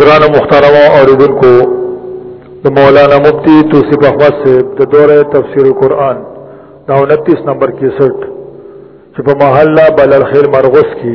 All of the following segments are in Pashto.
گران مخترم اوریدن کو د مولانا مفتی توصیف احمد سے د دوره تفسیر قرآن دا 29 نمبر 61 چې په محله بلل خیر مرغوس کی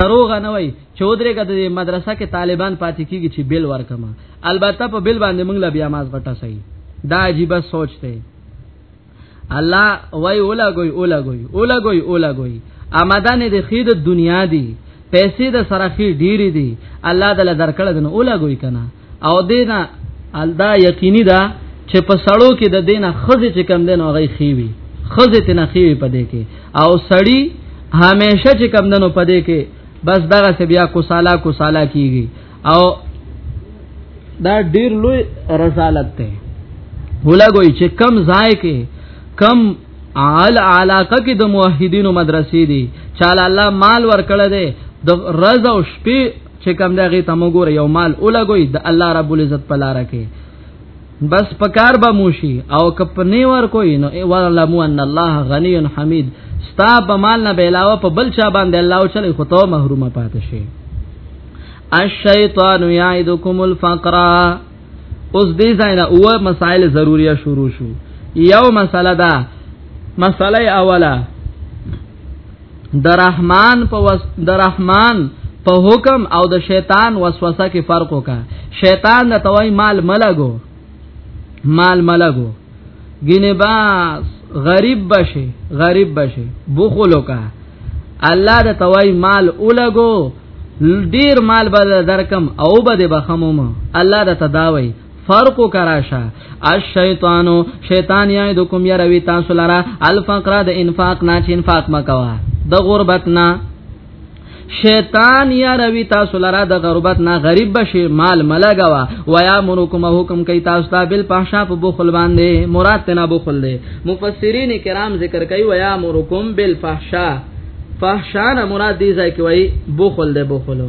دروغ نه وای چې ودرېګه د مدرسه کې طالبان پاتې کیږي چې بل ورکما البته په بل باندې موږ لا بیا ماز غټه سي دا عجیب سوچ دی الله وای اولا ګوي اولا ګوي اولا ګوي اولا ګوي امدان د خید دنیا دی پیسې د سرخی ډیری دی الله دل درکړه دنه اولا ګوي کنه او دینا الدا یقیني ده چې په سړو کې د دینه خزه چې کم دین هغه خېوي خزه ته نه خېوي پدې کې او سړی همیشه چې کم دنو پدې کې بس دغه څه بیا کو سالا کو سالا کیږي او دا ډیر لوی رسالت ته ولګوي چې کم ځای کې کم عال علاقه کې د موحدینو مدرسې دي چاله الله مال ورکړه دې د رز او شپې چې کم دا غي تمو ګور یو مال اولګوي د الله رب العزت په لار کې بس پکار به موشي او کپ نه ور کوي نو ولعلم ان الله غنی حمید ستا په مال نه بیلاوه په بل چا باندې الله او چلی خطو محرومه پاتې شي الشیطان یعدکم الفقر اوس دې ځای نه اوه مسائل ضروریه شروع شو یو مسله ده مسله اوله د رحمان په وس د رحمان په حکم او د شیطان وسوسه کې فرق وکا شیطان د توای مال ملګو مال ملګو ګینه باس غریب بشي غریب بشي بخل وکا الله د توای مال اولګو ډیر مال به درکم او به د بخموم الله د تداوي فرق کراشه الشیطان شیطان یعدکم یروی تاسو لرا الفقر د انفاق نه چې انفاق مکوا د غربت نه شیطان یا روی تاسو لرا د غربت نه غریب بشي مال ملګوا ویا منکم حکم کوي تاسو ته بل پاشا په بخل باندې مراد تنا بخل دی مفسرین کرام ذکر کوي ویا منکم بل فحشا فحشا نه مراد دی ځکه وای بخل دی بخلو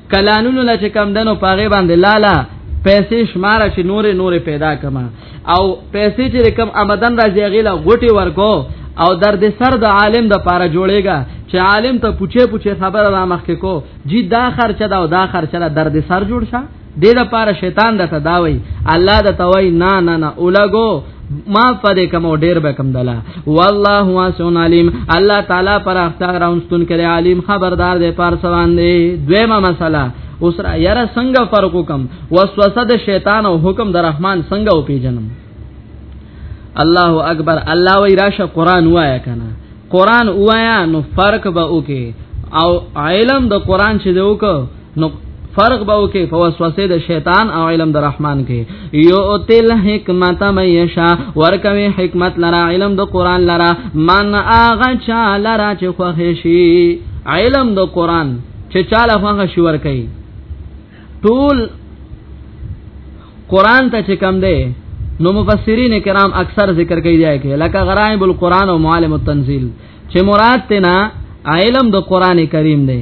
کلانونو لا چې کم دنو پاغه باندې لالا پیسې شمار چې نورې نورې پیدا کما او پیسې چې کم آمدن راځي غیلا غټي ورکو او درد سر د عالم د پاره جوړېګا چې عالم ته پوښې پوښې خبره را مخکې کو جی دا خرچه دا او دا خرچه دا درد سر جوړ شه دې د پاره شیطان د تداوي الله د توي نه نه نه اولګو ما پدې کوم ډیر به کم دلا والله واسون علیم الله تعالی پر اختیار راونستون کړي علیم خبردار دی پر سوان دی دویمه مسله اوس را یاره څنګه فرق وکم وسوسه د شیطان او حکم د رحمان څنګه او پیجنم الله اکبر الله وی راشه قران وایا کنه قران وایا نو فرق به وکي او علم د قران چې دی وکړو نو فرق به وکي په وسوسه د شیطان او علم د رحمان کې یو تل حکمت مې یشا ورکوي حکمت لرا علم د قران لرا من اغه چا لرا چې خوښ شي علم د قران چې چاله خوښ شي ور کوي ټول قران ته چې کم دی نو مفسرین کرام اکثر ذکر کوي دی کې لکه غرائب القرآن او معالم التنزيل چې مراد تینا علم د قران کریم دی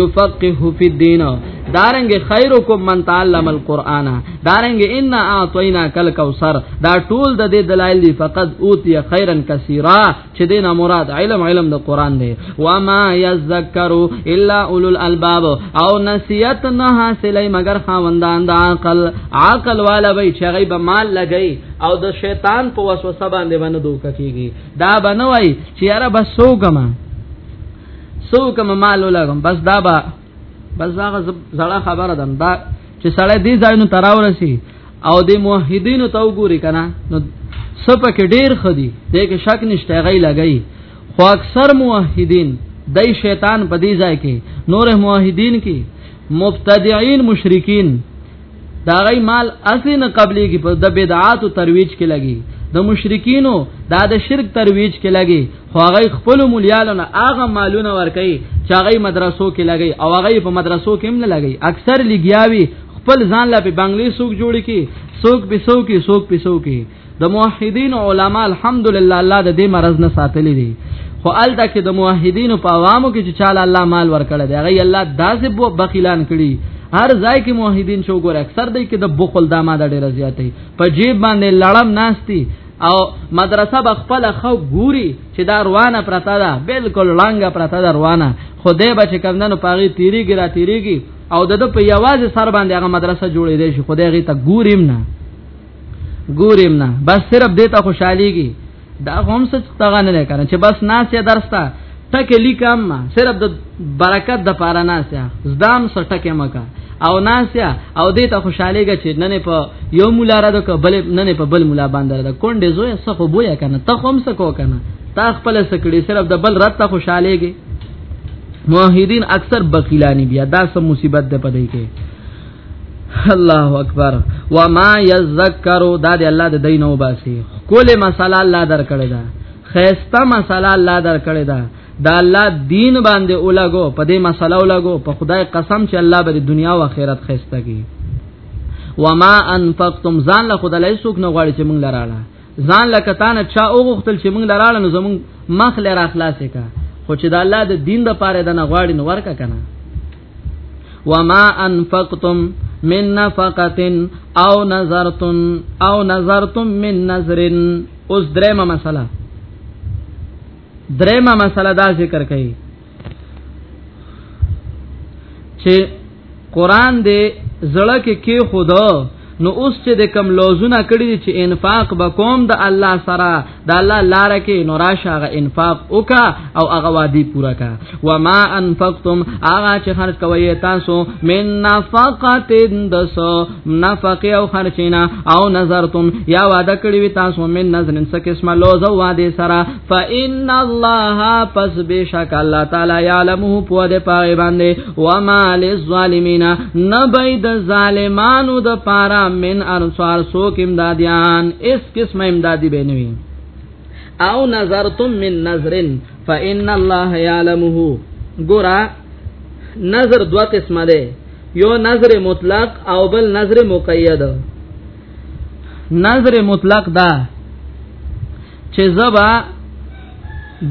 یفقه فی الدین دارنګ خیرکم من تعلم القرآن دارنګ ان اعطینا کل کوثر دا ټول د دې دلایل دی فقط اوتی خیرا کثیرا چې دینه مراد علم علم د قرآن دی و ما یذکر الا اولو الالباب او نصیحت نه حاصلې مگر خاوندان د عقل عقل والا وی چې غیب مال لګی او د شیطان په وسوسه باندې باندې دوک کیږي دا بنوي چې یاره بس سوګما سو کوم مال ولګم بس دا با بس هغه زړه خبره ده دا چې سړی دې ځایونو تراورسي او د موحدینو ته وګوري کنه نو سپک ډیر خدي دې کې شک نشته غي لګي خو اکثر موحدین دای شیطان په دې ځای کې نور موحدین کې مبتدعين مشرکین دا غي مال اصلي نه قبلي کې په د بدعات او ترویج کې لګي د مشرکینو دا د شرک ترویج کې لګي خو هغه خپل مليانو نه هغه مالونه ور کوي چې هغه مدرسو کې لګي او هغه په مدرسو کې هم نه لګي اکثر لګیاوي خپل ځان لا په بنگلې سوق جوړي کې سوق په سوق کې سوق په سوق کې د موحدین علما الحمدلله الله د دې مرز نه ساتلې دي خو الته کې د موحدین په عوامو کې چې چاله الله مال ورکړي دی هغه الله داسې بو بخیلان کړي هر ځای کې موحدین شو ګور اکثر دی کې د بخل دما د ډیر زیاتې په جیب باندې لړم ناشتي او مدرسه به خپل خو ګوري چې دا روانه پرتا ده بالکل لانګه پرتا ده روانه خدای به چې کمندونو پاغي تیریږي را تیریږي او د په یوازې سر باندې هغه مدرسه جوړې دی چې خدای غي ته ګوریم نه ګوریم نه بس صرف دیتا خوشحاليږي دا هم څه تاغه نه لکنه چې بس ناسه درستا ټک لیکم ما صرف د برکت د پاره ناسه زدام سره ټک مکا او ناسه او دیتا خوشحاليږي چې نن په یو مولا را د بل نن په بل مولا باندې را د کونډې زوی څه خو بویا کنه ته هم څه کو کنه تا خپل سکړي صرف د بل رات ته خوشحاليږي موحدین اکثر بخیلانی بیا دا سم مصیبت ده پدې کې الله اکبر وما یذکر دا دی الله د دین او باسي کله مساله الله درکړی دا خيسته مساله الله درکړی دا دا الله دین باندې اولګو په دې مساله اولګو په خدای قسم چې الله به دنیا او آخرت خيسته کی وما انفقتم ځان له خدای له سوک نه غواړي چې مونږ لراله ځان لکه تانه چا اوغختل چې موږ لراله نو زمون مخ لرا خلاصې کا خو چې د الله د دین د پاره د نه غواړي نو ورکا کنه وما انفقتم من نفقه او نظرتم او نظرتم من نظر اوس درېمه مسله درېمه مسله دا ذکر کړي چې قران دې زړه کې کې خدا نو اوس چې د کم لوزونه کړی دي چې انفاق به کوم د الله سره د الله لار کې نو راشه هغه انفاق وکا او هغه وادي پورا کا و ما انفقتم هغه چې خرج کوي تاسو من نفقه دسو نفقه او خرچینا او نظرتم یا وعده کړی وي تاسو من نظرن څه قسمه لوز او وادي سره فإن الله پس بشک الله تعالی يعلمه په دې پای باندې وما للظالمین نبید ظالمانو د پارا من انصار سوک امدادیان اس قسم امدادی بینوی او نظرتم من نظرن فإن الله يعلمه ګورا نظر دوا قسمه ده یو نظر مطلق او بل نظر مقید نظر مطلق دا چې زبا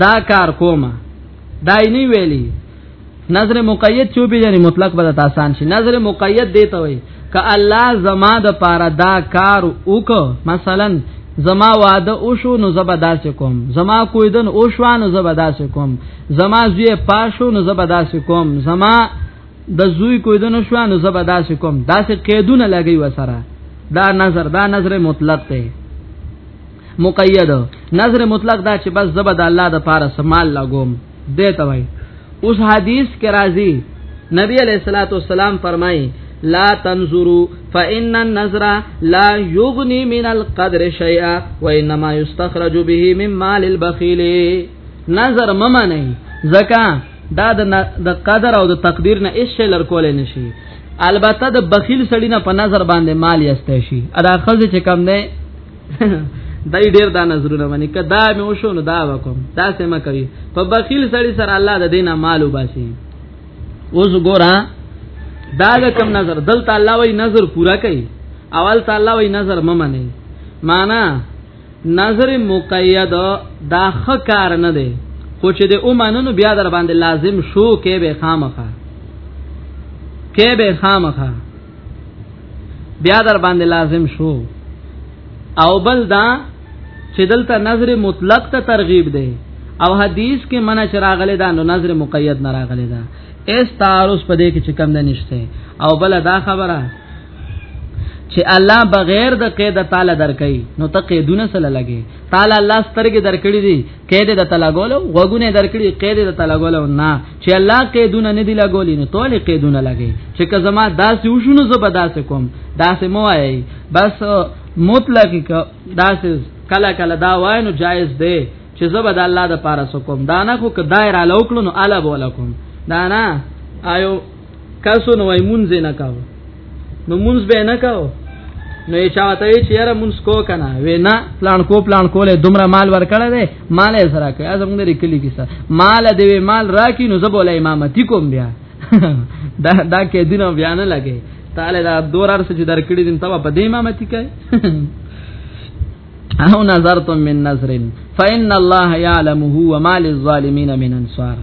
دا کار کومه دای نه ویلی نظر مقید چې به یعنی مطلق به آسان شي نظر مقید دی ته وي ک الله زما د پاره دا کار وک مثلا زما واده او شو نو زبا داسې کوم زما کویدن او شو نو زبا داسې کوم زما زوی پاشو نو زبا داسې کوم زما د زوی کویدن او شو نو زبا داسې کوم داسې قیدونه لګي وسره دا نظر دا نظر مطلق دی مقید نظر مطلق دا چې بس زبا د الله د پاره سمال لګوم دې ته وای اوس حدیث کې راځي نبی علیہ الصلوۃ والسلام فرمایي لا تنظروا فإن النظر لا يغني من القدر شيئا وإنما يستخرج به من مال البخيل نظر ممنه زکا دا د قدر او د تقدیر نه هیڅ شی لر کول نه شي البته د بخیل سړی نه په نظر باندې مال یسته شي ادا خزه چې کم نه دای ډیر دا نظرونه باندې کدا مې وشو نو دا وکم دا سم کوي په بخیل سړی سره الله د دینه مال وباسي اوس ګورا دا د کم نظر دلته الله وای نظر پورا کوي اول تعالی وای نظر ممنه معنا نظر مقید دا خکار نه دی خو چې د اومنو بیا در باندې لازم شو کې به خامخه کې به خامخه بیا در باندې لازم شو او بل دا چې دلته نظر مطلق ته ترغیب دی او حدیث کې منع چراغله دا نو نظر مقید نه راغله دا اس تعارض پدې کې چې کم نه نشته او بل دا خبره چې الله بغیر د قید تعالی درکې نو ته قیدونه سره لګي تعالی الله سترګې درکړې دي قید د تعالی ګولو غوګونه درکړي قید د تعالی ګولو نه چې الله قیدونه نه دی لګولې نو تول قیدونه لګي چې که زما داسې وشونو زه به داسې کوم داسې مو وایي بس مطلق داسې کله کله دا وای نو جایز دی چې زه به د الله د پاره سکوم دا نه خو که دایره لوکلو نو الا بولکم دا نه آیو کاسو نو وای مونږ نه کاو نو مونږ به نه کاو نو یې چاته یې چیرې مونږ کو کنه وینا پلان کو پلان کوله دومره مال ورکړه دې مال یې سره کوي ازم دې کلی کیسه مال دې مال راکی نو زبول امامتی کوم بیا دا دا کې دینه بیا نه لګي تعالی دا دورار سچ درکړي دین تبا په دې امامتی کوي او نظرتم من نظر فإن الله يعلمه وما للظالمين من انصار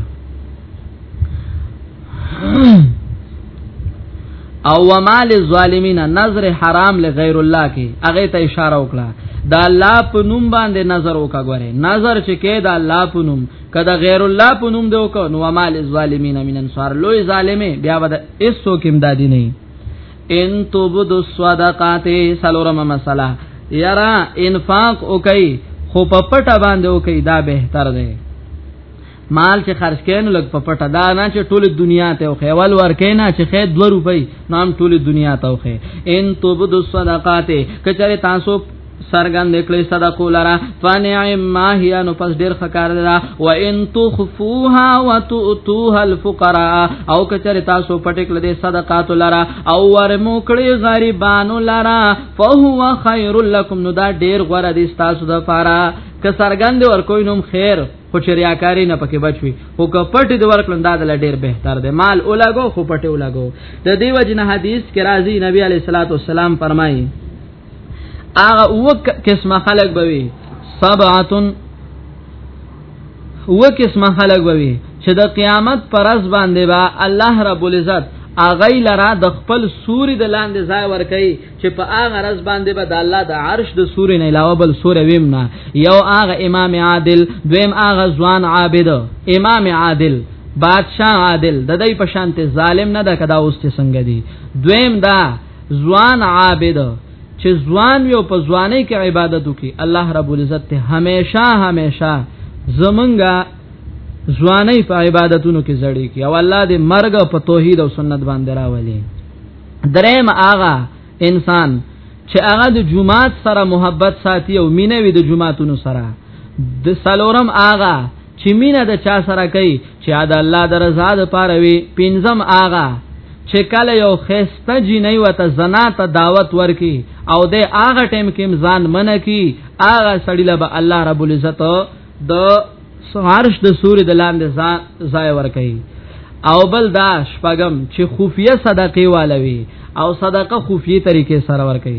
او وما للظالمين نظر حرام لغیر الله کې هغه ته اشاره وکړه دا الله په نوم باندې نظر وکا غره نظر چې کې دا الله په نوم کدا غیر الله په نوم دی وکړو نو مال الظالمین من انصار لوی ظالمه بیا ود ایسو کېم دادی نه ان تبدو الصدقات سلورم مسله یرا انفاق وکي خو په پټه باندې وکي دا بهتر دی مال چې خرج کین لګ په پټه دا نه چې ټول دنیا ته او خیوال ورکې نه چې خې 2 روپۍ نام ټول دنیا ته او خې ان تبدو الصدقات کچره تاسو سرګند کړي صدقو لرا فنعم ما هي نو پس ډیر خکار ده و ان تخفوها وتؤتوها الفقراء او کچره تاسو پټک لدی صدقات لرا او ور مو کړي غریبانو لرا فهو خير لكم نو دا ډیر غوړه دي تاسو د فارا که سرګند ور کوی نوم خیر خو چریاکاری نه پکې بچوي خو که پټي د ورکلن داد ل ډیر بهتر دی مال اولاګو خو پټي اولاګو د دیو جن حدیث کې راځي نبی علی صلوات والسلام فرمایي هغه او قسمه خلق بوي سبعتن او قسمه خلق بوي چې د قیامت پر ورځ باندې با الله رب العزت اغه لرا د خپل سوري د لاندې ځای ور کوي چې په اغه رز باندې به د الله د عرش د سوري نه علاوه بل سوري ویم نه یو اغه امام عادل دویم اغه ځوان عابد امام عادل بادشاہ عادل د دې په شانته ظالم نه ده کدا اوس څنګه دی دویم دا ځوان عابد چې ځوان وي او په ځواني کې عبادت وکي الله رب العزت ته هميشه هميشه زمونږه ځواني په عبادتونو کې زړی کی او الله دې مرګ په توحید او سنت باندې راولي دریم آغا انسان چې هغه د جمعات سره محبت ساتي او مینه وي د جمعاتونو سره د سلورم آغا چې مینا د چا سره کوي چې دا الله د رضا د پاره وي پنځم آغا چې کله یو خسته جنۍ وته زنا ته دعوت ورکي او د آغا ټیم کې ځان منه کی آغا سړی له الله رب العزت د سوارش د سوري د لاندې ځای ورکي او بل دا شپغم چې خفیه صدقه والوي او صدقه خفیه طریقې سره ورکي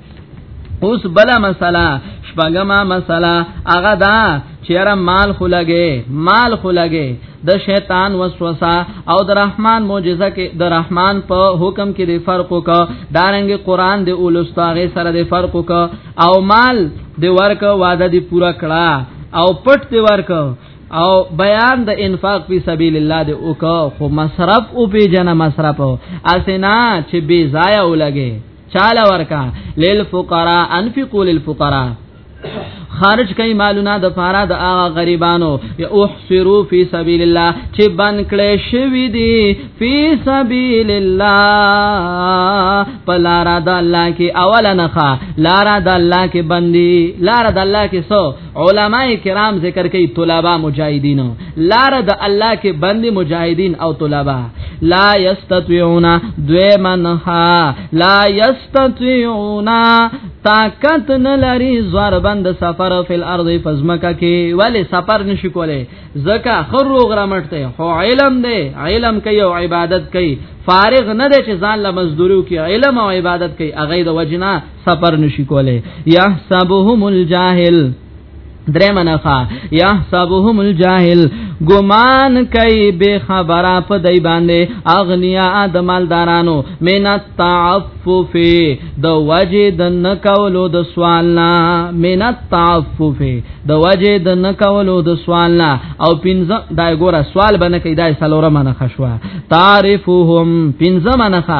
اوس بلا مسله شپګما مسله هغه دا چیرې مال خلګې مال خلګې د شیطان وسوسه او د رحمان معجزه کې د رحمان په حکم کې د فرق وک دارنګ قران د اولستاغه سره د فرق وک او مال د ورک وعده دی پورا کړه او پټ دی ورک او بیان د انفاق په سبیل الله د وک خو مصرف او پیجن مصرف اسینا چې بی ضایع ولګي چاله ورکا للفقراء انفقوا للفقراء خارج کئ مالونه د پاره د هغه غریبانو احصروا فی سبیل الله چې بن کړي شوی دی فی سبیل الله پلار د الله کې اول نه ښه لار د الله کې بندي لار د الله کې سو علماء کرام ذکر کوي طلبه مجاهدین لار د الله کې بند مجاهدین او طلبه لا یستطيعون دویمنها لا یستطيعون طاقت نه لري زوار بند سفر فل ارض فزمکه کې ولی سفر نشي کوله زکه خر غرامټته هو علم دی علم کوي او عبادت کوي فارغ نه دی چې ځان له مزدورو کې علم او عبادت کوي اغه د وجنا سفر نشي کوله يحسبهم الجاهل درې منخه يحسبهم الجاهل ګمان کوي به خبره په دای باندې اغنیا د مالدارانو من التعفف د وجه د نکولو د سوال نه من التعفف د وجه د نکولو د سوال نه او پنځه دا ګوره سوال باندې کې دا سلوره منخه شو تعرفهم پنځه منخه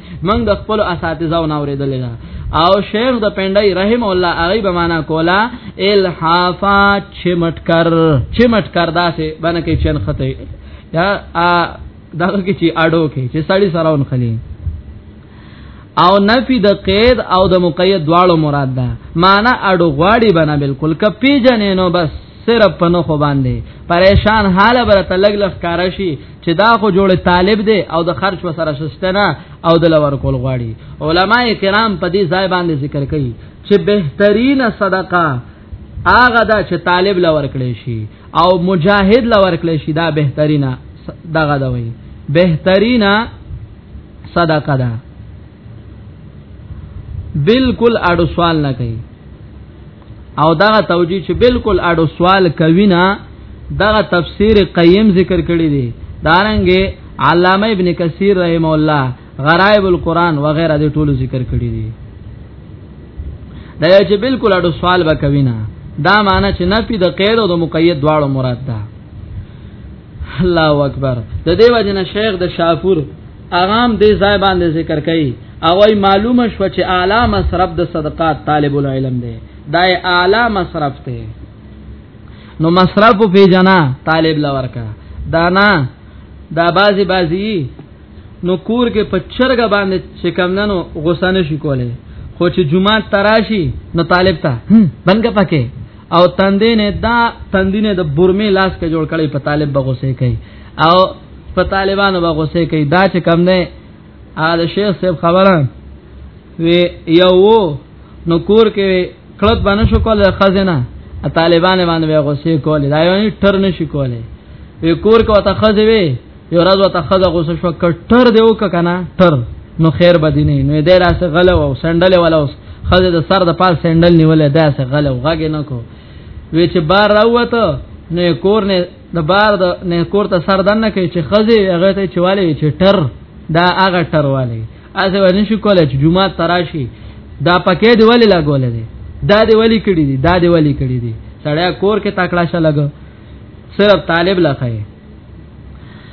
من د خپل اساتذه او نوریدل دا او شیخ د پندای رحم الله هغه به معنا کولا الحافا چمټکر چمټکر داسې باندې کې چن خطه یا دا کې چې اډو کې چې سړی سراون خلی او نفی د قید او د مقید دواړو مراد ده معنا اډو غواړي بنا بالکل ک پیجنې نو بس صرف پنو خو باندې پریشان حاله برته لګ لخ کارشي چې دا خو جوړ طالب دی او د خرج وسره شستنه او د لور کول غواړي علما کرام په دې ځای باندې ذکر کوي چې بهترین صدقه هغه دا چې طالب لور کړی شي او مجاهد لور کړی شي دا بهترینه دغه دا وي بهترینه صدقه ده بالکل اړو سوال نه کوي او دا توجیه چې بالکل اډو سوال کوي نه دا تفسیر قیم ذکر کړی دی دارنګه علامه ابن کثیر رحم الله غرائب القرآن وغیرہ دې ټولو ذکر کړی دي دا چې بالکل اډو سوال وکوي نه دا معنی چې نفي د قید او د مقید دواړو مراد ده الله اکبر د دې وجنه شیخ د شافور اغام دې ځای باندې ذکر کړي او ای معلومه شو چې اعلی مصرف د صدقات طالب العلم دی دا اعلی مصرف دی نو مصرف په جنا طالب لور کا دانا دا بازي بازي نو کور کې په چرګ باندې چې کمندنو غوسه نشي کولای خو چې جمعه تراشي نو طالب ته بنګ پکې او تندې نه دا تندې نه د برمه لاس کې جوړ کړي په طالب بغوسه کوي او په طالبانو به غوسه کوي دا چې کم نه آل شیخ صاحب خبره وی یو نو کور کې کلب باندې شو کول خزینه طالبان باندې به غوسه کول دا یو ټر نشي کوله وی کور کې وته خزې وی یو راز وته خزه غوسه شو کټر دیو کنه ټر نو خیر بدینه نو دې راس غلو او سندل ولا اوس خزه د سر د پال سندل نیولې داسه غلو غږ نه کو وی چې بار راوته نو کور نه د بار د نه کور ته سر دنه کوي چې خزه هغه ته چواله چې ټر دا هغه ټر والے اسه ورن شو کولای چې جمعه تراشي دا پکې دی ولې لا ګولې دی دا دی ولې کړی دی دا دی ولې کړی دی سړی کور کې تکړه شلګ صرف طالب لخه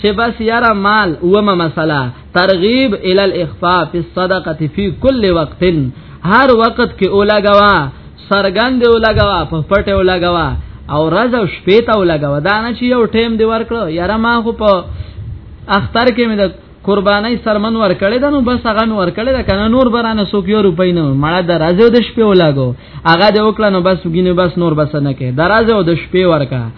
چې بس یاره مال ومه مسله ترغیب ال الاخفاء فی الصدقه فی کل وقت هر وخت کې اولاګوا سرګند اولاګوا په پټ اولاګوا او راز او شپې ته اولاګوا دا نه چې یو ټیم دی ورکړو یاره ما خو په اختر کې مې د قربانای سرمن ور کړی دا نو بس هغه ور کړی دا کنه نور برانه سو کیو روپی نه مړه درازه د شپې ولاګو هغه د وکړه نو بس وګینه بس نور بس نه کې درازه د شپې ورکا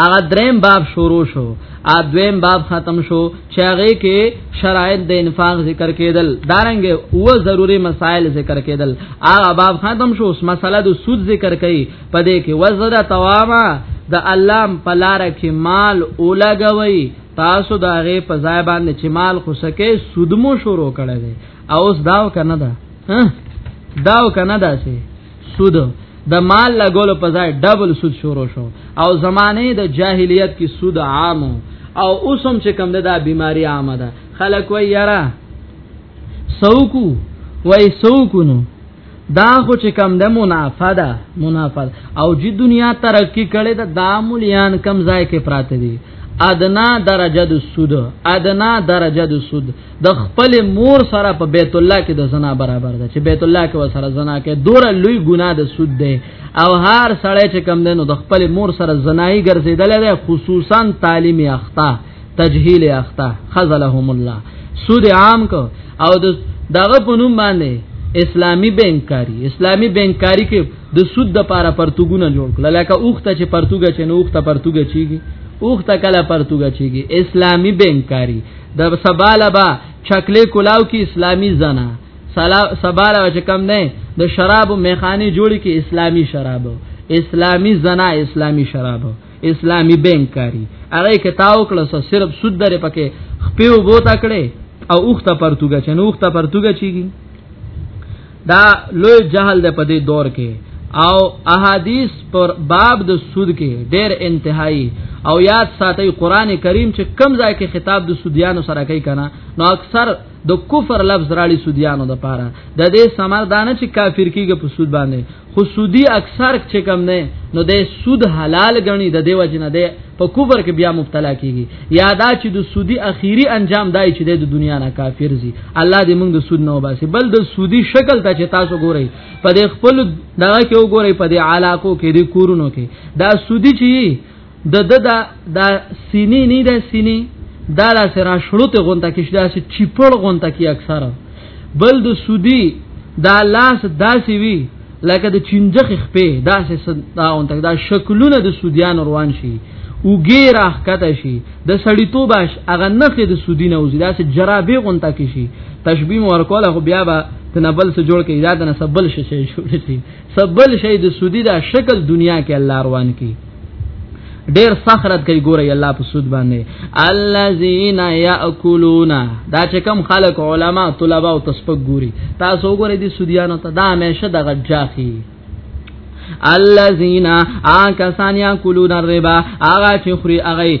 هغه دریم باب شروع شو ا دویم باب ختم شو چې هغه کې شرایط د انفاق ذکر کېدل دارنګ او ضروری مسائل ذکر کېدل هغه باب ختم شو اوس مسله د سود ذکر کړي پدې کې وزره تواما د الله په لار کې مال اولګوي تاسو د هغه په ځای باندې چې مال خو سکه سودمو شروع کړی دی او اوس داو کنه دا داو کنه دا سي سود د مال لګولو په ځای ډبل سود شروع شو او زمانه د جاهلیت کې سود عام او اوسم چې کم ده دا بیماری عامه ده خلک وای یاره سوکو وای سوکو نو دا خو چې کم ده منافع ده منافع او جی دنیا ترقی کړي دا دامولیان کم ځای کې پراته دي ادنا درجه د سود ادنا درجه د سود د خپل مور سره په بیت الله کې د زنا برابر ده چې بیت الله کې وسره زنا کې دور لوی ګناه د سود ده او هر سړی چې کم دینو د خپل مور سره زنای ګرځیدل ده خصوصا تعلیمي اخطا تجهیل اخطا خذلهم الله سود عام کو او د دغه په نوم باندې اسلامی بینکاری اسلامی بینکاری کې د سود د پاره پرتګونه جوړ کړل لکه اوخته چې پرتګه چې نو اوخته پرتګه چیږي اوخته کله پرتګه چیږي اسلامی بینکاری د سباله با چکلې کلاو کې اسلامی زنا سباله چې کم نه د شراب میخانه جوړی کې اسلامی شراب اسلامی زنا اسلامی شراب اسلامی بینکاری هغه کتاب کله سو صرف سود درې پکې خپیو بوتا کړي او اوخته پرتګه چنوخته پرتګه چیږي دا لوی جهل ده په دې دور کې او احادیث پر باب د سود کې ډېر انتهایی او یاد ساتي قران کریم چې کم ځای کې خطاب د سودیانو سره کوي کنه نو اکثر د کفر لفظ راړي سودیانو د پاره د دې سمردان چې کافر کیږي په سود باندې خو سودی اکثر چې کم نه نو د سود حلال غني د دیو جن ده په کوبر کې بیا مبتلا کیږي یادا چې د سودی اخیری انجام دای چې د دنیا نه کافر زی الله دې موږ د سود نه وباسي بل د سودی شکل ته چې تاسو ګورئ په دې خپل دغه کې وګورئ په دې علاقو کې د کورونو کې دا سودی چې د د دا د سینې نه د سینې دا لا سره شروط غونته کې شدا سي چیپړ غونته کې اکثر بل د سودی دا لاس داسي وی لکه د چنجخ خپې داسې دا غونته دا شکلونه د سودیان روان شي او غیر احکته شي د سړی تو باش اغه نخې د سودی نه وزي داسې جرابې غونته کې شي تشبیه ورکول خو بیا به تنبل سره جوړ کې اجازه نه سبل شي شي سبل شي د سودی دا شکل دنیا کې الله روان کی ډیر سخرت کوي ګوره الله په سود باندې الذين ياكلون دا چې کم خلق علما طلبه او تسبق ګوري تاسو ګورئ دي سودیانو ته دا همیشه دغه جاخي الذين آکسان یاکلون الربا آغا چی خری اغی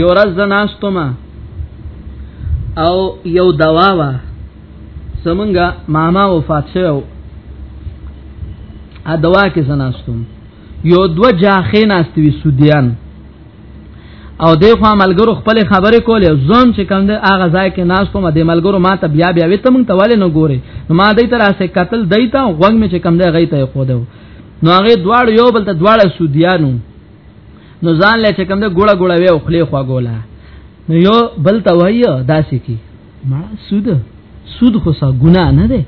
یو ورځ د ناستما او یو دوا وا سمنګا ماما وفات شو ا دوا کې زناستم یو دو جاخې ناستوي سودیان او د خو ملګرو خپل خبرې کولې زوم چې کوم د اغه ځای کې ناس کوم د ملګرو ما ته بیا بیا وې ته مونږ ته والے نه ګوري نو ما دې تر اسه قتل دیتا غوږ مې چې کوم د غي ته خو دو نو هغه دواړ یو بل ته دواړه سودیانو نو ځان له چې کوم د ګوړه ګوړه وی او خلی خوا ګولا نو یو بل ته وای داسې کی ما سود سود خو سا ګنا نه ده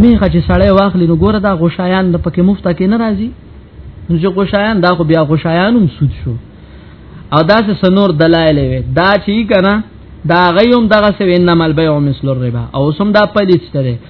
میخه چې سړی واخلي نو ګوره دا غشایان د پکې مفته کې نه راځي نو چې غشایان دا خو بیا غشایان هم سود شو او دا څه سنور دلایل وي دا چې کنا دا غيوم دغه سوي انما البيع مثل الربا او سم دا پدې ستره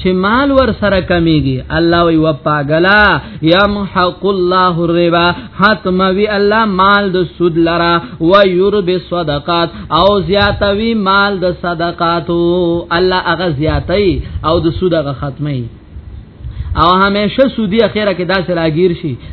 چې مال ور سره کمیږي الله وی وپاګلا یمحق الله الربا ختم وی الله مال د سود لرا و یرب صدقات او زیاتوی مال د صدقاتو الله هغه زیاتای او د سود هغه ختمي او همیشه سودی اخیره کې داسې راګیر شي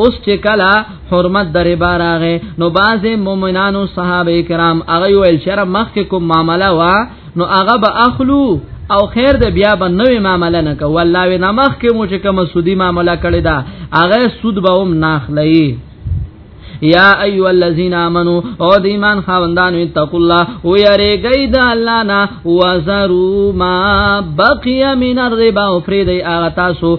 اوس چې کله حرمت د ربا راغې نو باز مؤمنانو صحابه کرام هغه ویل شر مخ کې کوم معاملې وا نو هغه به اخلو او خیر د بیا به نوې معاملې نه کو والله وی نمخ کې مو چې کوم سودی معاملې کړی دا هغه سود به هم ناخلې یا ایو الذین آمنو او د ایمان خاوندانو اتقوا الله او یریږئ د الله نه وزرو ما بقی من الربا او فرید هغه تاسو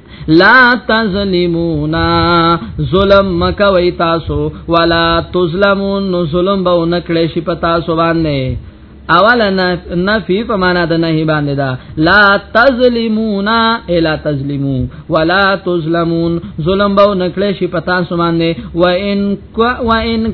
لا تظلمونا ظلم مکوي تاسو ولا تظلمون ظلم به نکړې شي پتا سو باندې اولا نفی په معنا د نهی باندې دا لا تظلمونا الا تظلمو ولا تظلمون ظلم به نکړې شي پتا سو باندې و ان و ان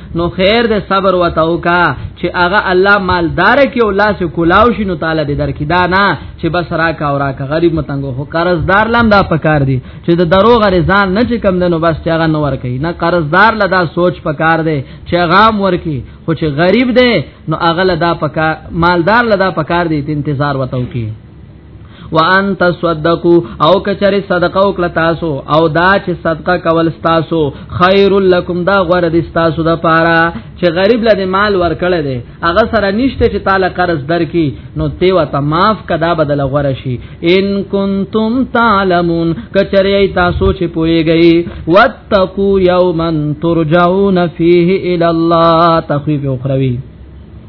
نو خیر د صبر وتاو کا چې هغه الله مالدار کې او لاس کولاو شي نو تعالی دې درکې دا نه چې بس راکا او راکا غریب متنګو هو قرضدار لم دا پکار دی چې د درو غریزان نه چې کم دنو بس چې هغه نو ورکې نه قرضدار لدا سوچ پکار دی چې هغه ورکې خو چې غریب دی نو هغه لدا پکار مالدار لدا پکار دی انتظار وتاو کې وان تصدقوا او کچره صدقه وکړه تاسو او دا چې صدقه کول تاسو خیر لکم دا غوړه دي تاسو د پاره چې غریب لدی مال ورکړی دی هغه سره نشته چې تعالی قرض درکې نو تی وته معاف کدا بدل غوړه شي ان کنتم تعلمون کچره تاسو چې پويږئ واتقوا یوما ترجعون فيه الى الله تخفیف اخروی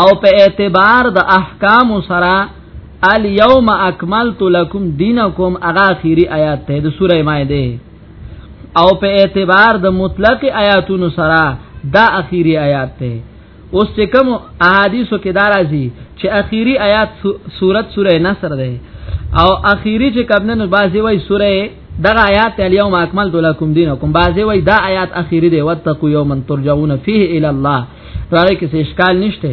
او په اعتبار د احکام سره الیوم اکملت لکم دینکم اغا اخیری آیات ته د سوره مائده او په اعتبار د مطلق آیاتونو سره دا اخیری آیات ته اوس چې کوم احادیثو کې دا راځي چې اخیری آیات سورت سوره نصر ده او اخیری چې کوم نه بازي وای سوره دغه آیات ته اليوم اکملت لكم دينكم بعضی وای دا آیات اخیری دی وتقوا یوما ترجعون فيه الى الله راغی کې اشکال نشته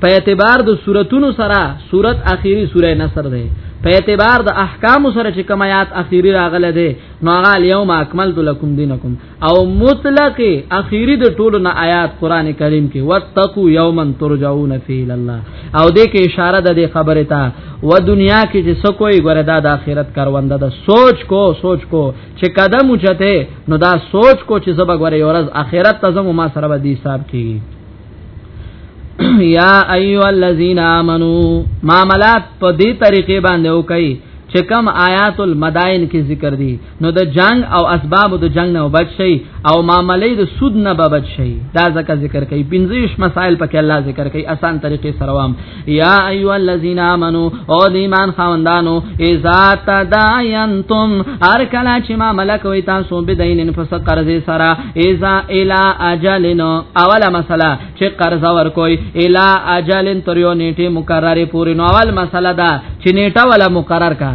په اعتبار د سوراتونو سره سورت اخیری سوره نصر دی په اعتبار د احکام سره چې کوم آیات اخیری راغله دی نو هغه اليوم اکملت لكم دينكم او مطلق اخیری د ټولو نه آیات قران کریم کې واتقو یوما ترجعون فی الله او دې کې اشاره ده د خبره ته و دنیا کې چې سکوې ګره دا د آخرت کاروانده ده سوچ کو سوچ کو چې قدم اوچته نو دا سوچ کو چې زبر ګره یورز آخرت ته زمو ما سره به دې حساب کیږي یا ایو الذین آمنو معاملات په دې طریقې باندې وکړي چې کم آیات المدائن کې ذکر دي نو د جنگ او اسباب د جنگ نه بچ شي او معاملې د سود نه به بچ شي دا ځکه ذکر کوي پنځه مسائل پکې الله ذکر کوي آسان طریقې سره وام یا ایو الذین آمنو او د ایمان خوندانو اذا تداینتم هر کله چې معاملې کوي تاسو به دین فس قرض سره اذا الی اجلن اوله مسله چې قرض ور کوي الی اجلن تر یو نیټه مقرره پورې نو اول مسله دا چې نیټه ولا مقرر کا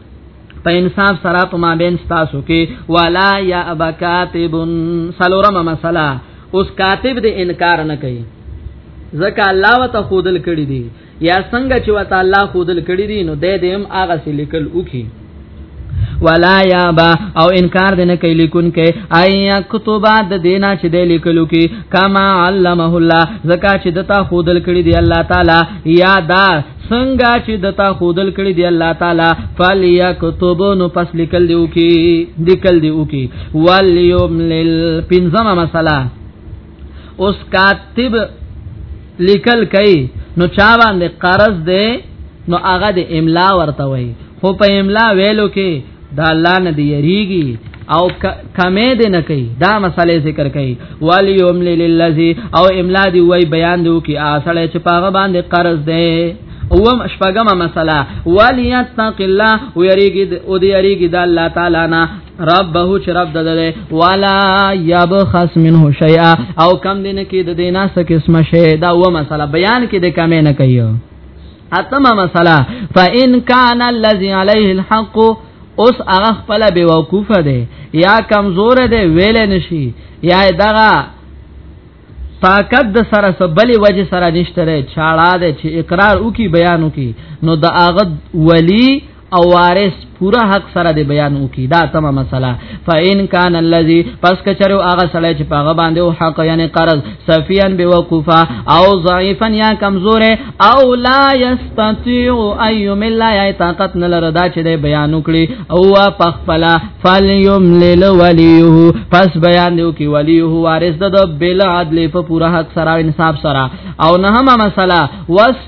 په انصاف سره په مابین تاسو کې ولا یا ابا کاتبن سلورم مسله اوس کاتب دې انکار نه کوي ځکه الله وت خودل کړی دی یا څنګه چې وت الله خودل کړی دی نو دې دې هم هغه سې لیکل وکي ولا یابا او انکار دینه کوي لیکون کې ایا کتبا د دینا چې د لیکلو کې کما علمه الله زکا چې دتا خودل کړی دی الله تعالی یادا څنګه چې دتا خودل کړي دی الله تعالی فالیا کتبو نو پس لیکل دیو کی لیکل دیو کی والیوم لل پنځمه مسله اوس کاتب لیکل کوي نو چا باندې قرض دی نو هغه د املا ورته وای خو په املا ویلو کې دا الله نه دی یریږي او کمې دې نه کوي دا مسئله ذکر کوي والی یوم للذی او املا دی وای بیان دی کی اصله چې پاغه باندې قرض دی اوم شپګم مسله ولیتق الله ویریږي او دی یریږي د الله تعالی نه ربه چې رب د دې والا یبخس منه شیئا او کم دین کې د دینه څخه قسمه شی دا و مسله بیان کې د کمې نه کوي اتمه مسله فان کان الذي عليه الحق اوس هغه خپل به وقوف دی یا کمزور دی ویل نشي یا دغه طاقت د سره سبلې وجه سره نشته چاړه ده چې اقرار وکي بیان وکي نو د هغه ولی او وارث پورا حق سره دی بیان وکي دا تمه مسله فإن كان الذي پس کچرو هغه سړی چې پاغه باندې او حق یعنی قرض سفیان بوقوفا او ضعیفا یا کمزور او لا یستطيع ايم لا طاقت نه لره دا چې دی بیان وکړي او پخپلا فلیملل ولیه پس بیان دیو کی ولیه وارث د بل عدل په پورا حق سره انصاف سره او نه هم مسله وس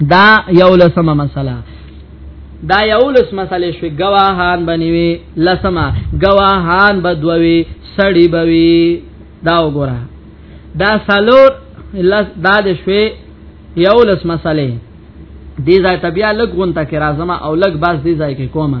دا یو لسمه مسله دا یو لس مسلې شوې گواهان بنوي لسمه گواهان بدوي سړی بوي دا وګوره دا سالور لس دا د شوې یو لس مسلې دې ځای ته بیا لګون ته کې راځم او لګ باز دې ځای کې کومه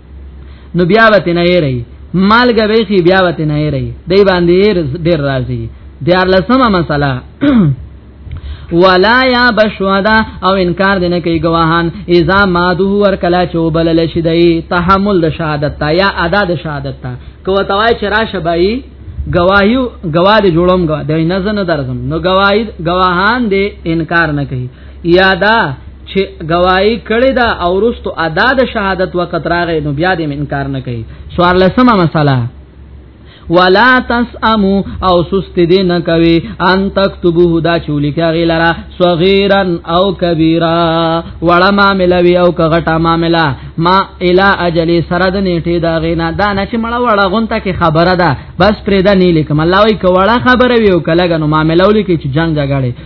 نو بیا وته نه یری مالګه به خي بیا وته نه یری دی باندې ډیر راځي دیار لسمه مسله ولا یا بشوادا او انکار دینه کوي گواهان اذا مادو ور کلا چوبل لشدای تحمل د شهادت تا یا ادا د شهادت تا کو توای چې راشه بای گواهی گواه دې جوړوم گواه دې نزن درزم نو گواهی گواهان دې انکار نه کوي یادا چې گواہی کړی دا او رستو ادا د شهادت وخت راغی نو بیا دې انکار نه کوي سوار لسمه مسله ولا تسامو او سست دې نه کوي ان تكتبوه دا چولی کې غیلرا صغیرا او کبیرا وړه معاملې وی او کغټه معاملې ما الا اجل سره د نیټه دا غینا دا نه چې مړه وړه غونته کې خبره ده بس پرې دا نه لیکم الله وی کوړه خبره وی او کله غنو معاملې ولیکي چې جنگ جګړه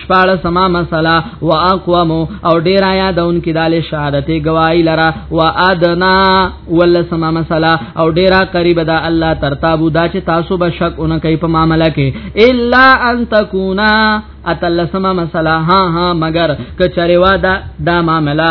شپاړه سما مسله وا اقوام او ډیر آیا دون کې دالې شهادت گواہی لرا وا ادنا ول سما مسله او ډیره قریب ده الله ترتابو دا چې تاسو به شک اون کوي په معاملې کې الا ان تکونا اتلسما مسله ها ها مگر کچریوا دا دا معاملہ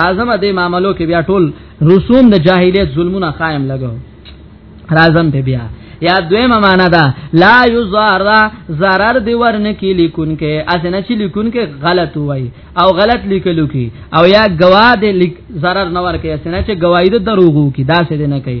راځم د معاملو کې بیا ټول رسوم د جاهلیت ظلمونه قائم لګو راځم ته بیا یا دویمه معنا ده لا یزار zarar دی ورن کې لیکون کې اسنه چې لیکون کې غلط وای او غلط لیکلو کې او یا گواه دی zarar نور کې اسنه چې گواہی د دروغو کې دا څه نه کوي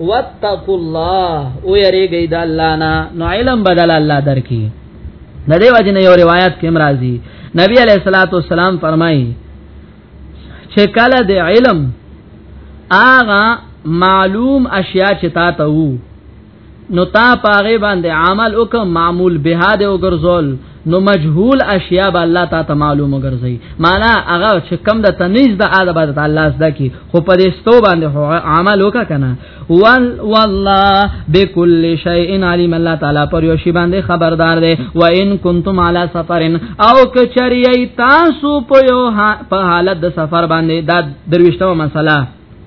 واتقوا الله او یریږي د الله نه نو علم بدل الله درکې د دې وجه نه یو روایت کې مرাজি نبی علیہ الصلوۃ والسلام فرمایي چې کله د علم آغا معلوم اشیاء چې تا ته وو نو تا پاغه باندې عمل وکم معمول به ده وګرځول نو مجهول اشیاء به الله تعالی معلوم ګرځي معنا هغه چې کم د تنیز د عبادت الله زده کی خو په دې ستو باندې عمل وکا کنه وال والله بكل شیء علیم الله تعالی پر یو شی باندې خبردار دی و ان کنتم علی سفرن او کچری تاسو په یو په حالت د سفر باندې دا درويشتمه مسله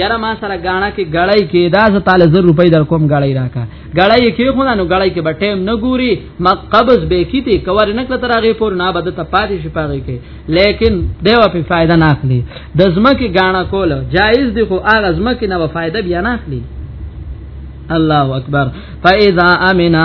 یاره ما سره غاڼه کې غړای کې دا ز تعالی زر روپۍ در کوم غړای راکا غړای کې خو نه غړای کې بټیم نه ګوري ما قبض به کی ته کور نه کړ ترغه پور نه بد ته پاتې شي پاره کې لیکن دیو په فائدہ نه اخلي د زمکه غاڼه کول جایز دی خو هغه زمکه نه فائدہ بیا نه اخلي الله اکبر فاذا امنا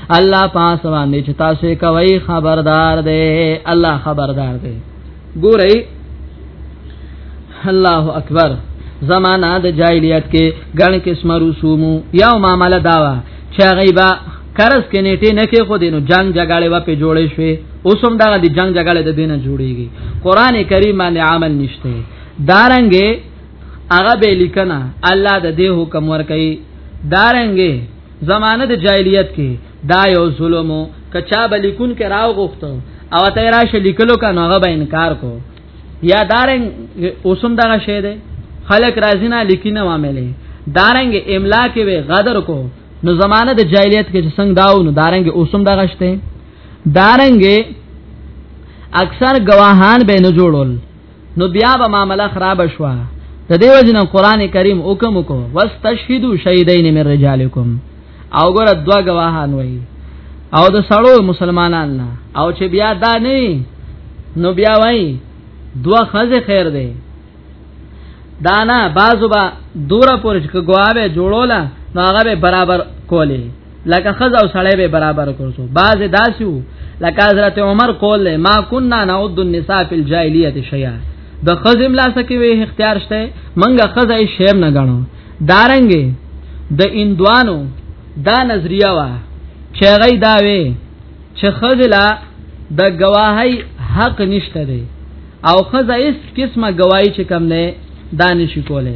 الله پاس باندې چې تاسو کوي خبردار دی الله خبردار دی ګورئ الله اکبر زمانہ د جاہلیت کې ګڼ قسم رسومو یو معاملې داوا چې غیبا قرض کې نیټه نه کې خو دینو جنگ جګړه و په جوړې شوې اوس هم دا د جنگ جګړه د دینه جوړیږي قران کریم باندې عمل نشته دارنګې هغه به لیکنه الله د دې حکم ور کوي دارنګې زمانه د جاهلیت کې دا یو ظلمو کچا بلیکون کې راو غوښتو او ته راشه لیکلو کا نوغه به انکار کو یا دارنګ اوسم دغه شی دی خلق راضی نه لیکینه واملې دارنګ املا کې به غدر کو نو زمانه د جاهلیت کې څنګه داو نو دارنګ اوسم دغه شته دارنګ اکثر گواهان به نه جوړول نو بیا به معاملې خراب شوه د دې وجنه قران کریم حکم کو واستشهدوا شهیدین من رجالکم او ګور دوا گواهان وای او د سړو مسلمانان نه او چې بیا دا نه نو بیا وای دوا خزه خیر دی دانا بازو با دورا پورج که گواوه جوړولا نو هغه برابر کولی لکه خزه او سړی به برابر کړو بعض داسیو لکه حضرت عمر قول له ما كنا نعد النساء في الجاهليه شيئا د خزم لا سکه وی اختیار شته منګه خزه شیم نه غنو دارنګي د دا اندوانو دا نظریه وا چې غي دا وی چې خزلا د گواهی حق نشته دی او خزه اس قسمه گواہی چې کم نه دانش کوله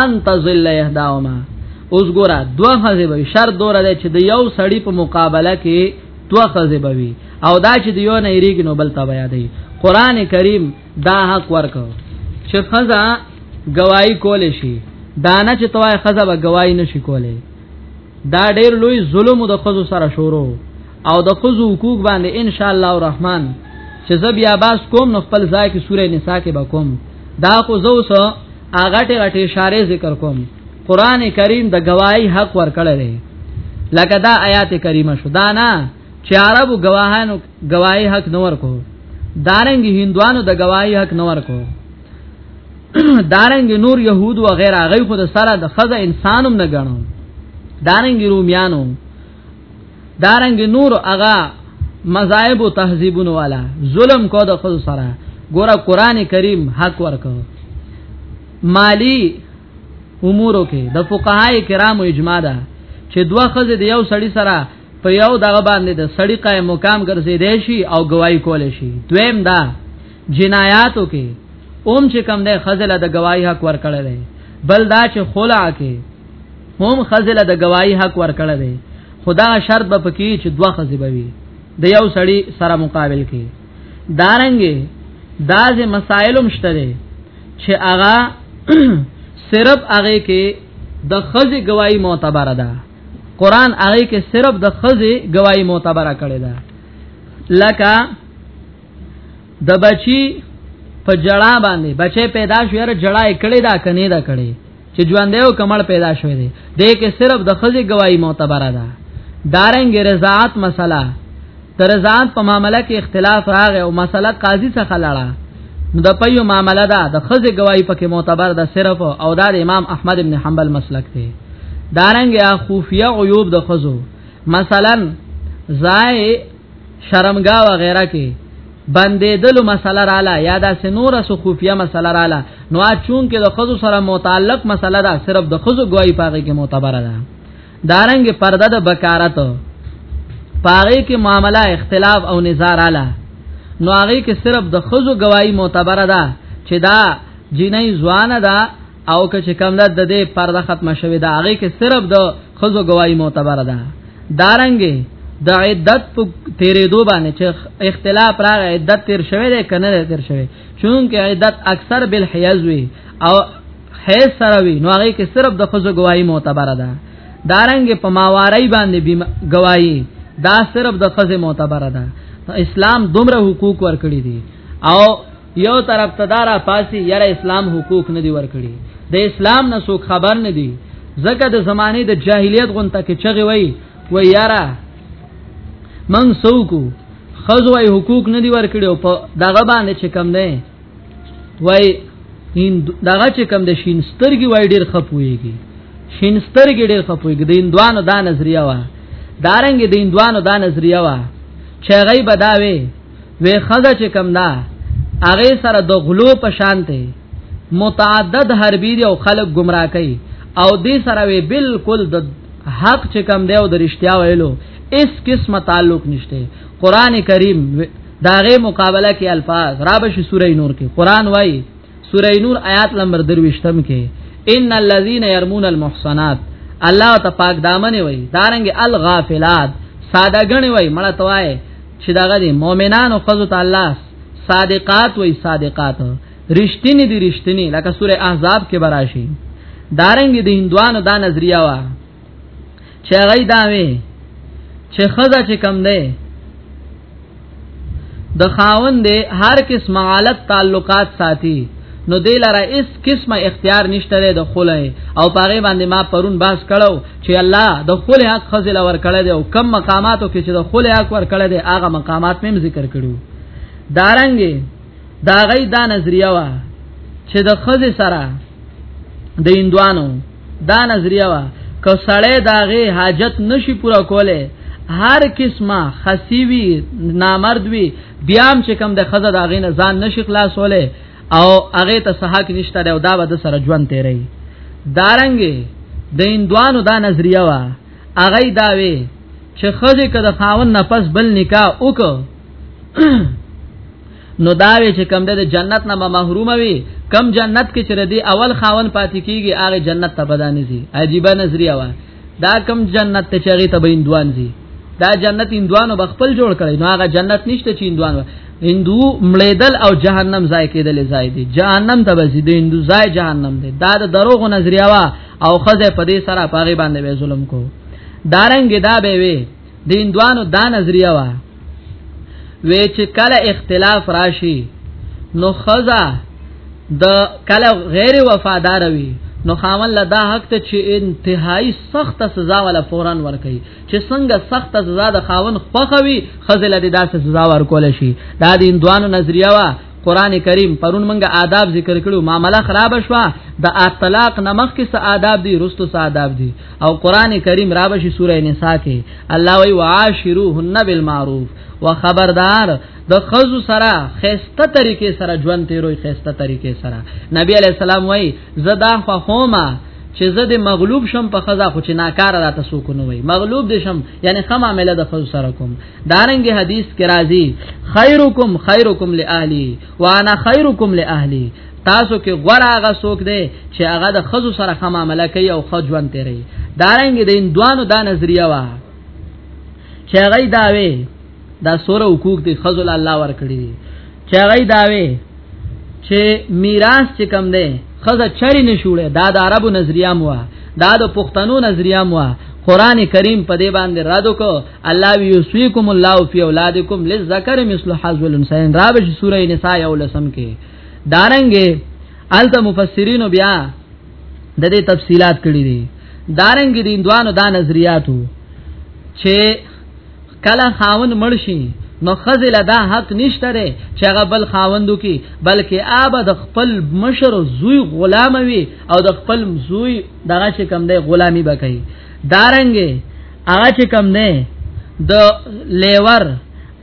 ان تزل یهداهما اوس ګورا دوه خزه به شر دوره ده چې د یو سړی په مقابله کې دوه خزه به وي او دا چې د یو نه یریګ نو بل تبیا دی قران کریم دا حق ورکو چې خزه گواہی کول شي دانه چې توای خزه به گواہی نشي کوله دا ډیر لوی ظلم د خزو سره شروع او د خزو حقوق باندې ان شاء الله الرحمن چې زب یا باس کوم نو خپل ځای کې سورې نساء کې به کوم دا خو زو سره هغه ټی غټی اشاره ذکر کوم قران کریم د گواہی حق ورکړی دی لکه دا آیات کریمه شو دا نه چې عربو گواهانو گواہی حق نور کو دارنګ هندوانو د گواہی حق نور کو دارنګ نور يهود و غیره غي خود سره د خزه انسانم نه غنو دارنګ روميانو دارنګ نور اغا مذاهب او تهذیبون والا ظلم کو د خود سره ګوره قران کریم حق ورکو مالی امورو کې د فقهای کرامو اجماع ده چې دوه خزه د یو سړی سره په یو دغه باندې د سړی قائم مقام ګرځیدې شي او گواہی کول شي دویم دا جنایاتو کې اوم چې کم ده خزله د گواہی حق ورکړل بل دا چې خلع کې هم خزله د گواہی حق ورکړه دی خدا شرط به پکې چې دوه خزبه وي د یو سړی سره مقابل کې دارنګي داز مسائل مشته دي چې اغا صرف هغه کې د خزي گواہی معتبر ده قران هغه کې صرف د خزي گواہی معتبر کړي ده لکه د بچی په جړه باندې بچي پیدا شو یاره جړه کړي دا کني دا کړي چې ژوند یو کمل پیدا شوی دی د کې صرف د خزي گواہی معتبره ده دارنګ رضاعت مسله تر رضاعت په معاملې کې اختلاف راغی او مسله قاضي څخه لاړه نو د پيو معاملې ده د خزي گواہی پکې معتبر ده صرف او دا د امام احمد ابن حنبل مسلک دی دارنګ یا خفیه عیوب د خزو مثلا زای شرمګا و غیره کې بندیدلو مسله رااله یا دا سنور سو خفیه مسله رااله نو چون کې د خزو سره متعلق مسله ده صرف د خزو گواہی پاږي کې معتبره ده دارنګ پرده د بکارت پاږي کې معاملہ اختلاف او نزاع رااله نو هغه کې صرف د خزو گواہی معتبره ده چې دا جنې ځوان ده او که چې کم ده د دې پرده ختمه شوې ده هغه کې صرف د خزو گواہی معتبر ده دارنګي د عدت په تیرې دو باندې چې اختلاف راغی عدت تیر شوی دی کنه تیر شوی چونکه عدت اکثر بالحیز وی او حیز سره وی نو هغه کې صرف د خزو گواہی معتبر ده دارنګ په ماواری باندې گواہی دا صرف د خزه معتبر ده اسلام دومره حقوق ورکړي دي او یو طرف ته دارا پاسی یاره اسلام حقوق نه دی ورکړي د اسلام نه څوک خبر نه دی ځکه د زمانه د جاهلیت غونته کې چغي وای و یاره من سوکو خزوی حقوق نه دی ورکړي او په دغه باندې چې کم نه وای هین دغه چې کم د شین سترګي وای ډیر خپويږي شین سترګي ډیر خپويږي د اندوانو دا نظریه وا دارنګ د اندوانو دا نظریه وا چې غیب داوي وی خزه چې کم دا هغه سره د غلو په شان ته متعدد حربی دی او خلق گمراه کوي او دې سره وی بالکل د حق چې کم دی او د رښتیا ویلو اس قسمه تعلق نشته قران کریم داغه مقابله کې الفاظ رابش سوره نور کې قران وای سوره نور آیات نمبر 23 کې ان الذين يرمون المحصنات الله تپاک دامن وای دارنګ الغافلات ساده غنی وای مړه توای چې داغه دي مؤمنانو خذو تعالی صادقات وای صادقات رښتینی دي رښتینی لکه سوره احزاب کې براشي دارنګ د هندوانو دا نظریه وا چې هغه دا وی چې خزه چې کم ده د خاوند هر قسم حالت تعلقات ساتي نو دی لره اس قسمه اختیار نشته د خلای او پاره باندې ما پرون باس کړو چې الله د خپل حق خزل ور کړی دی او کم مقاماتو کې چې د خپل حق ور کړی دی هغه مقامات مم ذکر کړو دارنګ دا غي دا نظریه وا چې د خزه سره د اندوانو دا نظریه وا که سړی داغه حاجت نشي پورا کوله هر قسمه خسیوی نامرد وی بیام چې کم د خزه داغه نه ځان نشي خلاصوله او هغه ته صحاک نشته او دا به سره ژوند تیری دارنګ د اندوانو دا نظریه وا هغه دا وی چې خځه کده خاون نه پس بل نکاح وک نو دا وی چې کم د جنت نه محروم وي کم جنت کې چې ردی اول خاون پاتې کیږي هغه جنت ته بدانې زی عجیب نظریه وا دا کم جنت ته چغې ته بندوان زی دا جنت اندوانو بخپل جوړ کړي نو هغه جنت نشته چې اندوانو هندو مړېدل او جهنم ځای کېدل ځای دی جهنم ته بزي د هندو ځای جهنم دی دا د دروغ نظریه وا او خزه په دې سره پاغي باندې ظلم کو دارنګ دا به وي د هندوانو دا نظریه وا وی چې کله اختلاف راشي نو خزا د کله غیر وفادار وي نو خاون له دا حق ته چې انتهایی سخت سزا ولا فورا ورکړي چې څنګه سخت سزا د خاون خوخوي خزل د داسې سزا ورکول شي دا د اندوانو نظریه وا قران کریم پرون منګه آداب ذکر کړو معاملہ خراب شوه د طلاق نمخ کې څه آداب دي رستو څه آداب دي او قران کریم را بشي سوره نساء کې الله وی وعاشروهن بالمعروف وخبردار د خزو سره خيسته طریقې سره ژوند تیروي خيسته طریقې سره نبی علی السلام وای زدا خو خوما چې زه د مغلوب شم په خزا خو چې ناکاره راته سوکونه وای مغلوب دې شم یعنی خمه مله د خزو سره کوم دارنګ حدیث کې راځي خیرکم خیرکم لاهلی وانا خیرکم لاهلی تاسو کې غوړه هغه څوک دی چې هغه د خزو سره خمامله کوي او خجوان تیری دارنګ د اندوانو دا نظریه وا چې هغه داوي دا سوره حقوق دی خزل الله ور کړی دی چې هغه داوي چې میراث چې کم دی خزه چری نشوړه دا د عربو نظریه مو دا د پښتنو نظریه مو قران کریم په دې باندې رادو کو الله یوسیکم الله فی اولادکم للذکر مثل حظ الانثیین رابش سوره نساء اولسم کې دارنګې الته مفسرین بیا د دې تفصيلات کړی دي دارنګ دي دوانو دا نظریاتو چې کله خاون مرشي نو خزل دا حق نشته ره چې هغه بل خاوندو کې بلکې آب د خپل مشر زوی غلام وي او د خپل زوی دغه شي کم دی غلامی بکای دارنګ هغه چې کم نه د لیور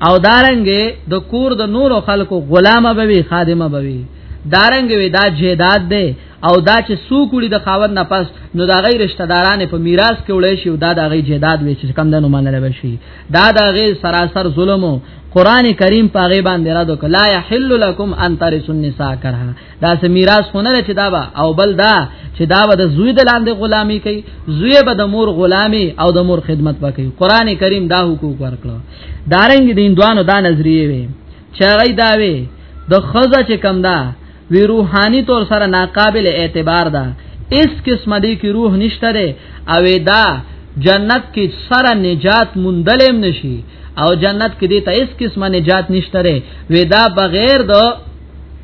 او دارنګ د کور د نور خلکو غلامه بوي خادمه بوي دارنګ وی دا جیداد دی او دا چې سو کړي د خاوند نه پس نو دا غیر رشتہ داران په میراث کې وړي شي او دا دا غي جیداد وی چې کم دنو منل بشي دا دا غي سراسر ظلم قران کریم په غیبان دی را دوک لا یحل لکم ان ترسن نساء کرها دا سه میراث خو نه چې دا با او بل دا چې دا به د زوی د لاندې غلامی کوي زوی به د مور غلامی او د مور خدمت وکړي قران کریم دا حقوق ورکړه دارنګ د اندوانو دا نظریه وي چې غي دا وي د خزه چې کم دا وی روحانی طور سره ناقابل اعتبار ده اس قسم دی کی روح نشته ده او دا جنت کې سره نجات مندلم نشي او جنت کې دې ته اس قسم نجات نشته ده ودا بغیر د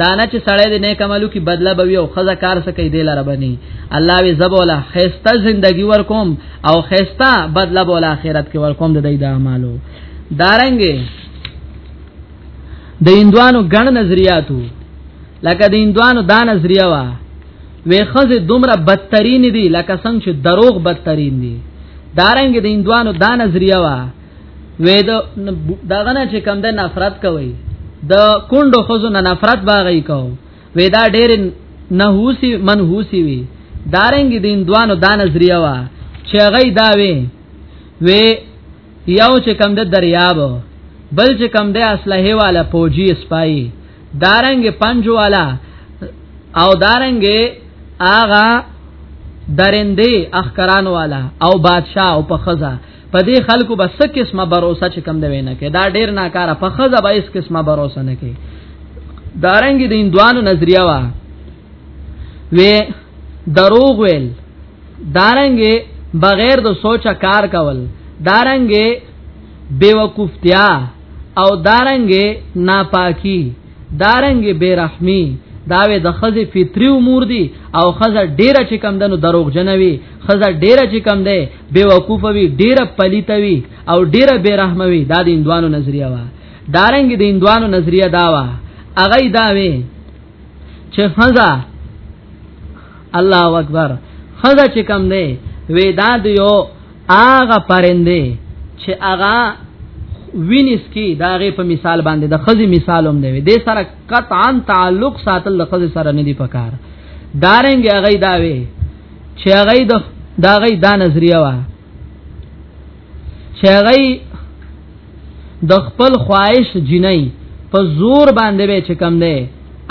دانه چې سړی د نیک عملو کې بدله بوي او خزه کار سکه دی لره بني الله وی زبوله خيسته زندگی ورکوم او خيسته بدله بول اخرت کې ورکوم د دې د اعمالو دارنګي د هندوانو ګڼ نظریاتو لکه د هندوانو دا نظریه وا وې خزه دومره بدترین دي لکه څنګه چې دروغ بدترین دي دارنګ د هندوانو دا نظریه وا وې دا دغه نه چې کم ده نفرت کوي د کندو خزو نه نفرت باغی کو وې دا ډېر نحوسی منحوسی وی دارنګ دین دوانو دا نظریه وا چې غي دا وی وی یو چې کم ده دریاب بل چې کم ده اسلحه والا پوجي سپای دارنګ پنج والا او دارنګ آغا درندې اخکران والا او بادشاه او په خزا په دې خلکو به څه قسمه باور چې کم دی نه کې دا ډیر ناکاره په خزه به هیڅ قسمه باور نه کې دارنګ د اندوانو نظریه وا و دروغ ویل دارنګ بغیر د سوچا کار کول دارنګ بیوقوفتیا او دارنګ ناپاکی دارنګ بیرحمی داوی د خزه فطری امور دی او خزه ډیره چې کم دنو دروغ جنوي خزه ډیره چې کم ده بے وقوف وي ډیره پلیته وي او ډیره بے رحم وي دا د اندوانو نظریه وا دارنګ د اندوانو نظریه دا وا اغه دا وي چې خزه الله اکبر خزه چې کم ده وې دا د یو اغه پرنده چې اغه وینس کی داغه په مثال باندې د خزي مثالوم دی د سره قطعا تعلق ساتل د خزي سره نه دی پکار دارنګ هغه داوي چې هغه د دا غي دا نظریه وا چې هغه د خپل خواهش جنۍ په زور باندې به چې کم دی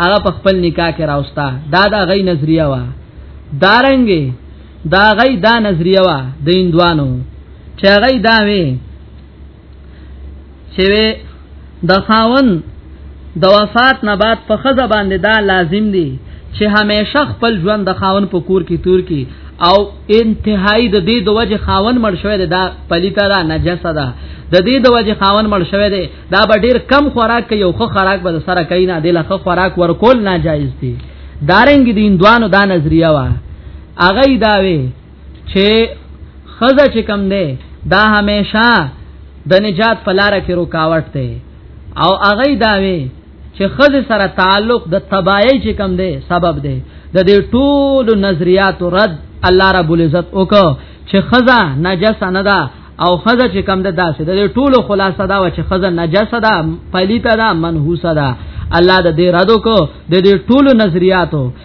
هغه په خپل نکاح کې راوستا دا دا غي نظریه وا دارنګي دا غي دا نظریه وا د اندوانو چې غي دا وی چې د خاون د وفات نه بعد په خزه باندې دا لازم دی چې همیشه خپل ژوند د خاون په کور کې تور کی او انتهایی د دې د وجه خاون مړ شوی دی دا پلیته ده نجسه ده د دې د وجه خاون مړ شوی دی دا به ډیر کم خوراک کوي او خو خوراک به سره کوي نه دله خو خوراک ورکول ناجایز دی دارنګ دین دوانو دا نظریه وا اغه دا وی چې خزه چې کم ده دا همیشه د نجات په لار کې رکاوټ ده او هغه داوي چې خزه سره تعلق د تباہی چې کم ده سبب ده د دې ټول نظریات رد الله رب العزت وکړه چې خزه نجس نه ده او خزه چې کم ده داسې د دې ټول خلاصه دا و چې خزه نجس ده پلیته ده منحوسه ده الله د دې رد وکړه د دې ټول نظریاتو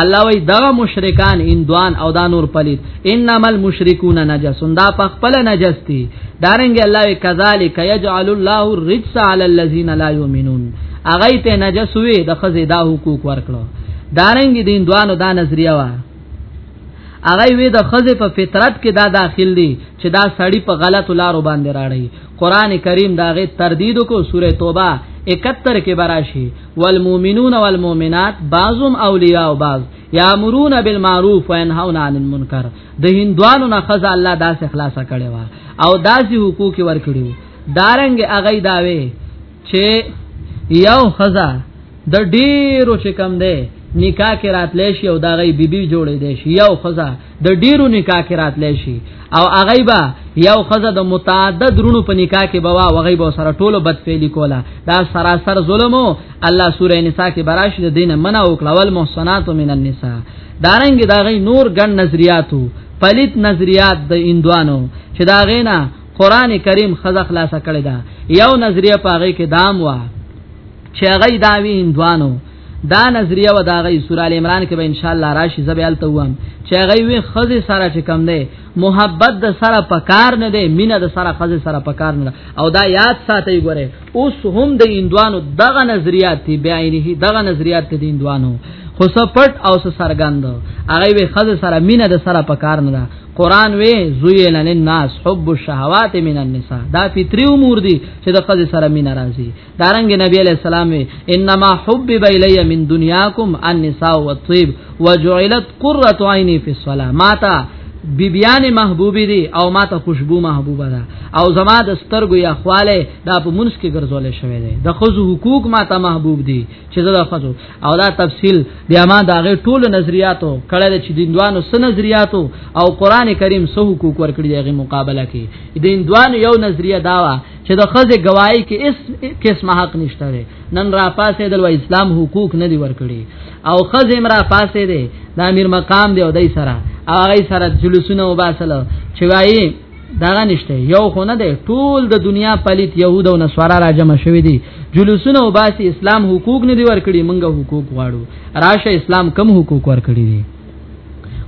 الله وی دا مشرکان اندوان او دا نور پلیت انما المشرکون نجس دا په خپل نجس دي دارنګ الله وی کذالک یجعل الله الرجس علی الذین لا یؤمنون اغه ته نجس وی د خزه دا حقوق ورکړو دارنګ دین دوانو دا نظریه وا هغه وی د خزه په فطرت کې دا داخل دي چې دا سړی په غلط لارو باندې راړي قران کریم داغه تردید کو سوره توبه 71 کې براشي والمؤمنون والمؤمنات بعضهم اولیاء بعض یامرون بالمعروف وینهون عن المنکر د هندوانو نه خزا الله داسې خلاصه کړي وا او داسې حقوق ورکړي دارنګ اغه داوي چې یو خزا د ډیرو چې کم ده نکاح کې راتلې شي او دا غي بیبي جوړې دي شي یو خزا د ډیرو نکاح کې راتلی شي او هغه به یو خزه د متعدد رونو په نکاح کې بوا وغي به سره ټولو بد فعلی کولا دا سراسر ظلم او الله سوره نساء کې براش د دینه منع او کلول محسنات من النساء دارنګ دا غي نور ګڼ نظریاتو پلیت نظریات د اندوانو چې دا غینا قران کریم خزه خلاصه کړی دا یو نظریه پاغه کې دام وا چې هغه داوی اندوانو دا نظریه و دا غي سورہ ال عمران کې به ان شاء الله راشي زبیل توام چې غي وي خزه سره چې کم دی محبت د سره پکار نه دی مینه د سره خزه سره پکار نه او دا یاد ساتي ګوره اوس هم د اندوانو دغه نظریات دی بیاینه دغه نظریات دی اندوانو خو سپټ او سرګند هغه وی خزه سره مینه د سره پکار نه ده قران وی زویل للناس حب الشهوات من النساء دا فطری امور دي چې د خزه سره مینه راځي دارنګ نبی علیہ السلام انما حبب الی من دنیاکم النساء والطيب وجعلت قرۃ عینی فی الصلاه ماتا بیبیان محبوبی دي او ماته خوشبو محبوبه ده او زما د سترګو یا خواله دا په منس کې ګرځول شوی دی د خزو حقوق ماته محبوب دي چې زه د خزو او دا تفصیل بیا ما دا غي ټول نظریاتو کړه چې دیندوانو سن نظریاتو او قران کریم سو حقوق ورکړي دغه مقابله کې دیندوانو یو نظریه داوا چې د خزه گواہی کې اس قسم حق نشته دی نن را پاسې د اسلام حقوق نه دی ورکړي او خزه امرا پاسې دی د امیر مقام دی او دای سره هغه سره جلوسونه وباسلو چې وایي داغه نشته یو خو نه دی ټول د دنیا پلیت يهود او نصارا را جمع شوی دي جلوسونه وباسي اسلام حقوق نه دی ورکړي منګه حقوق غواړو راشه اسلام کم حقوق ورکړي دي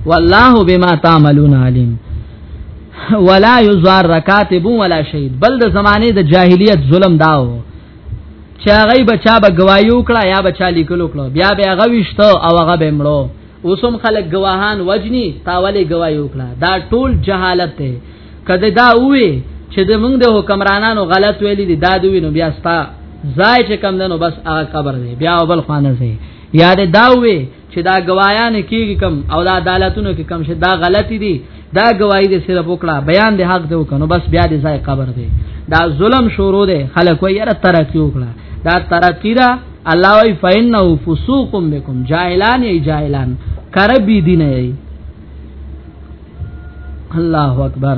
والله بما تعملون علیم ولا یزار رکاتب ولا شهید بل د زمانه د جاهلیت ظلم داو چا غي بچا به گوايو کړه یا بچا لیکلو کړه بیا به هغه وشته او هغه به مړو اوسم خلک گواهان وجنی تاولې گوايو کړه دا ټول جهالت دی کله دا وې چې د موږ د حکمرانانو غلط ویلي دي دا دوی نو بیا ستا ځای چې کم دنو بس هغه قبر دی بیا بل خانه سي یاد دا وې چې دا گوايان کیږي کم او دا عدالتونو کې کم شه دا غلطي دي دا گواہی دې صرف وکړه بیان دې حق دې وکړو بس بیا دې ځای قبر دې دا ظلم شروع دې خلک وې یاره ترقی وکړه دا ترقی دا الله وی فینه فسوق بكم جاهلان ای جاهلان کربی دین ای الله اکبر